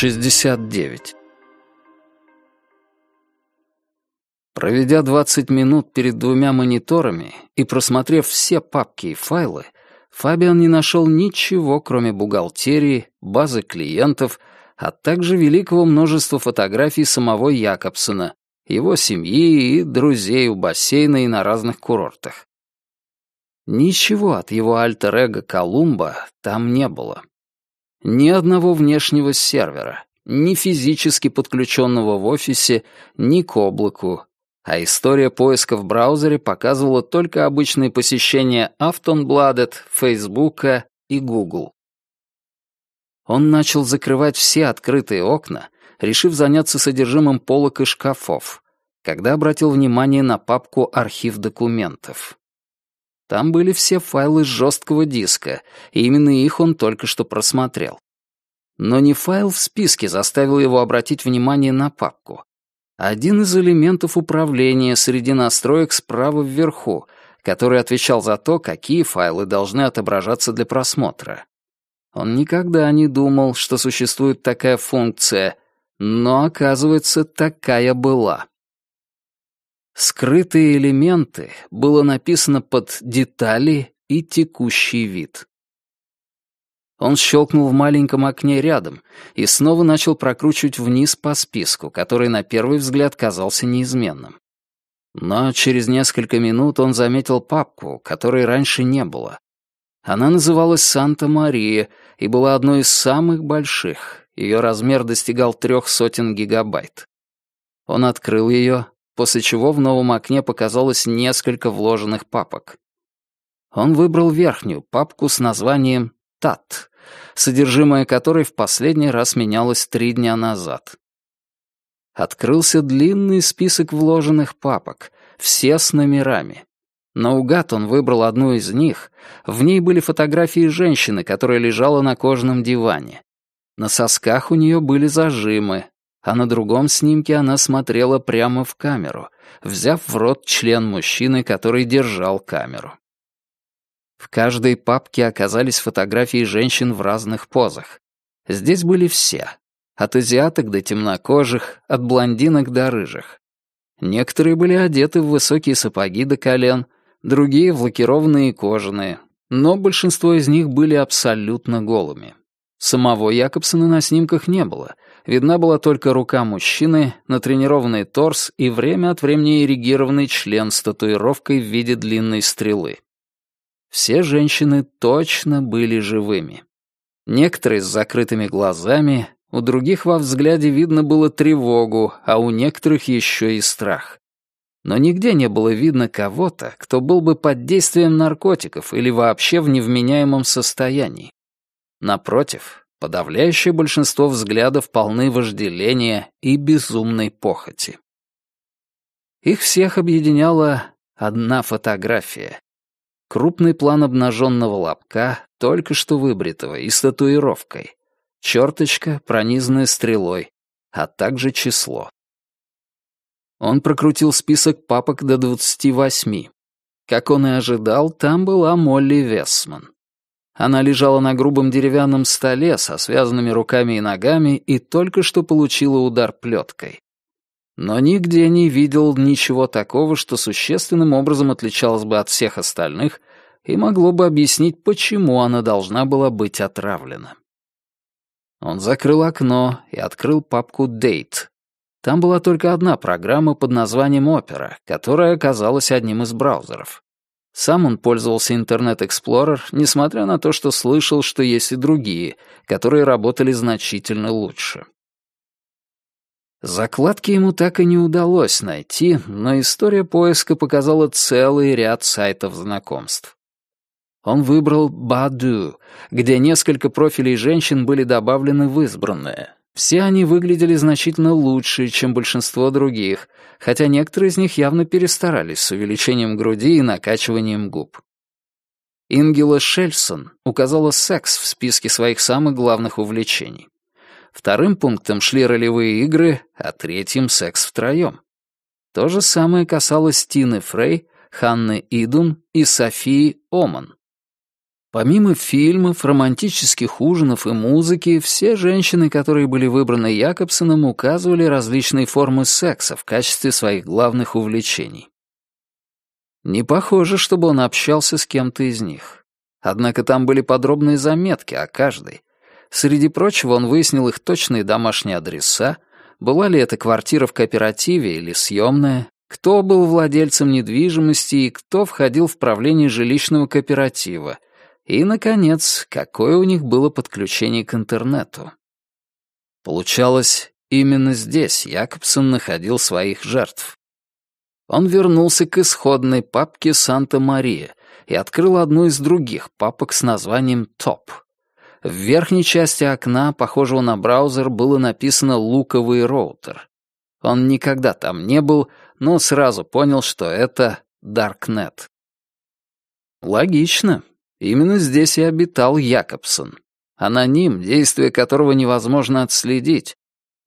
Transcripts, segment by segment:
69. Проведя 20 минут перед двумя мониторами и просмотрев все папки и файлы, Фабиан не нашел ничего, кроме бухгалтерии, базы клиентов, а также великого множества фотографий самого Якобсона, его семьи и друзей у бассейна и на разных курортах. Ничего от его альтер-эго Колумба там не было. Ни одного внешнего сервера, ни физически подключенного в офисе, ни к облаку, а история поиска в браузере показывала только обычные посещения Автонбладет, Фейсбука и Google. Он начал закрывать все открытые окна, решив заняться содержимым полок и шкафов, когда обратил внимание на папку «Архив документов». Там были все файлы с жесткого диска, и именно их он только что просмотрел. Но не файл в списке заставил его обратить внимание на папку. Один из элементов управления среди настроек справа вверху, который отвечал за то, какие файлы должны отображаться для просмотра. Он никогда не думал, что существует такая функция, но, оказывается, такая была. «Скрытые элементы» было написано под «детали» и «текущий вид». Он щелкнул в маленьком окне рядом и снова начал прокручивать вниз по списку, который на первый взгляд казался неизменным. Но через несколько минут он заметил папку, которой раньше не было. Она называлась «Санта-Мария» и была одной из самых больших. Ее размер достигал трех сотен гигабайт. Он открыл ее, после чего в новом окне показалось несколько вложенных папок. Он выбрал верхнюю папку с названием «ТАТ», содержимое которой в последний раз менялось три дня назад. Открылся длинный список вложенных папок, все с номерами. Наугад он выбрал одну из них. В ней были фотографии женщины, которая лежала на кожаном диване. На сосках у нее были зажимы, а на другом снимке она смотрела прямо в камеру, взяв в рот член мужчины, который держал камеру. В каждой папке оказались фотографии женщин в разных позах. Здесь были все. От азиаток до темнокожих, от блондинок до рыжих. Некоторые были одеты в высокие сапоги до колен, другие — в лакированные кожаные, но большинство из них были абсолютно голыми. Самого Якобсона на снимках не было. Видна была только рука мужчины, натренированный торс и время от времени эрегированный член с татуировкой в виде длинной стрелы. Все женщины точно были живыми. Некоторые с закрытыми глазами, у других во взгляде видно было тревогу, а у некоторых еще и страх. Но нигде не было видно кого-то, кто был бы под действием наркотиков или вообще в невменяемом состоянии. Напротив, подавляющее большинство взглядов полны вожделения и безумной похоти. Их всех объединяла одна фотография. Крупный план обнаженного лобка, только что выбритого, и с татуировкой. Черточка, пронизанная стрелой, а также число. Он прокрутил список папок до двадцати восьми. Как он и ожидал, там была Молли Весман. Она лежала на грубом деревянном столе со связанными руками и ногами и только что получила удар плеткой. Но нигде не видел ничего такого, что существенным образом отличалось бы от всех остальных и могло бы объяснить, почему она должна была быть отравлена. Он закрыл окно и открыл папку «Date». Там была только одна программа под названием «Опера», которая оказалась одним из браузеров. Сам он пользовался Internet Explorer, несмотря на то, что слышал, что есть и другие, которые работали значительно лучше. Закладки ему так и не удалось найти, но история поиска показала целый ряд сайтов знакомств. Он выбрал Баду, где несколько профилей женщин были добавлены в избранное, все они выглядели значительно лучше, чем большинство других, хотя некоторые из них явно перестарались с увеличением груди и накачиванием губ. Ингела Шельсон указала секс в списке своих самых главных увлечений. Вторым пунктом шли ролевые игры, а третьим — секс втроем. То же самое касалось Тины Фрей, Ханны Идун и Софии Оман. Помимо фильмов, романтических ужинов и музыки, все женщины, которые были выбраны Якобсоном, указывали различные формы секса в качестве своих главных увлечений. Не похоже, чтобы он общался с кем-то из них. Однако там были подробные заметки о каждой. Среди прочего он выяснил их точные домашние адреса, была ли это квартира в кооперативе или съемная, кто был владельцем недвижимости и кто входил в правление жилищного кооператива, и, наконец, какое у них было подключение к интернету. Получалось, именно здесь Якобсон находил своих жертв. Он вернулся к исходной папке «Санта-Мария» и открыл одну из других папок с названием «Топ». В верхней части окна, похожего на браузер, было написано «Луковый роутер». Он никогда там не был, но сразу понял, что это Даркнет. Логично. Именно здесь и обитал Якобсон. Аноним, действие которого невозможно отследить.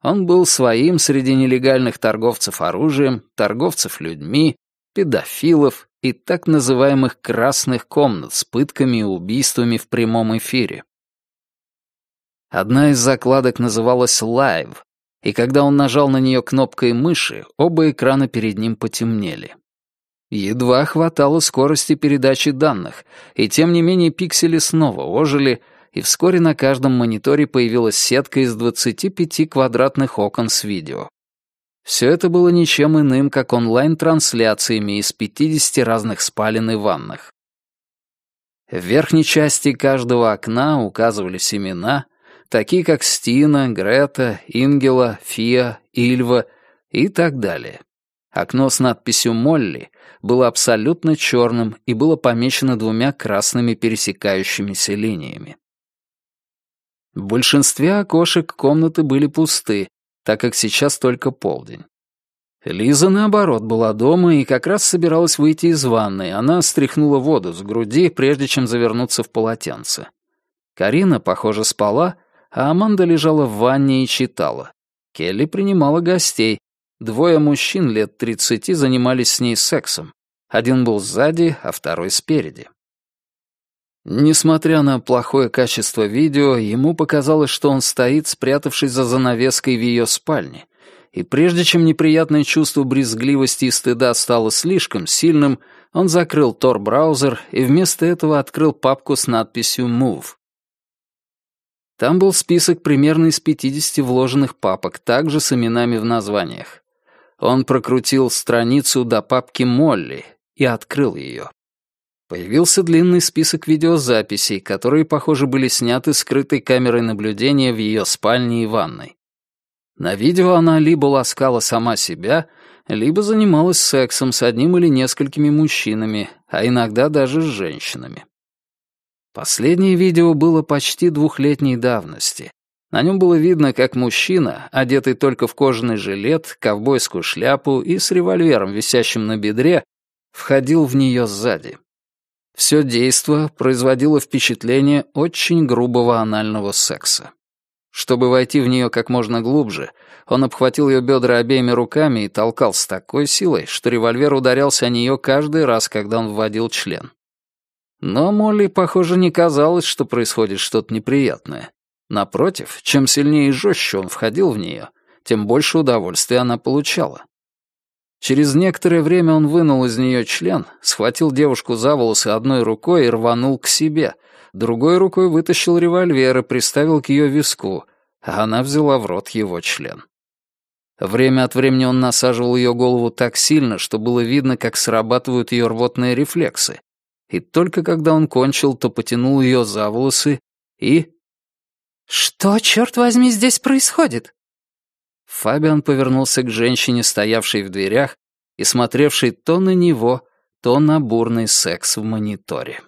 Он был своим среди нелегальных торговцев оружием, торговцев людьми, педофилов и так называемых «красных комнат» с пытками и убийствами в прямом эфире. Одна из закладок называлась «Live», и когда он нажал на нее кнопкой мыши, оба экрана перед ним потемнели. Едва хватало скорости передачи данных, и тем не менее пиксели снова ожили, и вскоре на каждом мониторе появилась сетка из 25 квадратных окон с видео. Все это было ничем иным, как онлайн-трансляциями из 50 разных спален и ванных. В верхней части каждого окна указывались имена, такие как Стина, Грета, Ингела, Фия, Ильва и так далее. Окно с надписью «Молли» было абсолютно черным и было помечено двумя красными пересекающимися линиями. В большинстве окошек комнаты были пусты, так как сейчас только полдень. Лиза, наоборот, была дома и как раз собиралась выйти из ванной. Она стряхнула воду с груди, прежде чем завернуться в полотенце. Карина, похоже, спала, а Аманда лежала в ванне и читала. Келли принимала гостей, Двое мужчин лет тридцати занимались с ней сексом. Один был сзади, а второй спереди. Несмотря на плохое качество видео, ему показалось, что он стоит, спрятавшись за занавеской в ее спальне. И прежде чем неприятное чувство брезгливости и стыда стало слишком сильным, он закрыл Tor-браузер и вместо этого открыл папку с надписью «Move». Там был список примерно из 50 вложенных папок, также с именами в названиях. Он прокрутил страницу до папки Молли и открыл ее. Появился длинный список видеозаписей, которые, похоже, были сняты скрытой камерой наблюдения в ее спальне и ванной. На видео она либо ласкала сама себя, либо занималась сексом с одним или несколькими мужчинами, а иногда даже с женщинами. Последнее видео было почти двухлетней давности, на нем было видно, как мужчина, одетый только в кожаный жилет, ковбойскую шляпу и с револьвером, висящим на бедре, входил в нее сзади. Все действо производило впечатление очень грубого анального секса. Чтобы войти в нее как можно глубже, он обхватил ее бедра обеими руками и толкал с такой силой, что револьвер ударялся о нее каждый раз, когда он вводил член. Но Молли, похоже, не казалось, что происходит что-то неприятное. Напротив, чем сильнее и жестче он входил в нее, тем больше удовольствия она получала. Через некоторое время он вынул из нее член, схватил девушку за волосы одной рукой и рванул к себе, другой рукой вытащил револьвер и приставил к ее виску, а она взяла в рот его член. Время от времени он насаживал ее голову так сильно, что было видно, как срабатывают ее рвотные рефлексы. И только когда он кончил, то потянул ее за волосы и «Что, черт возьми, здесь происходит?» Фабиан повернулся к женщине, стоявшей в дверях и смотревшей то на него, то на бурный секс в мониторе.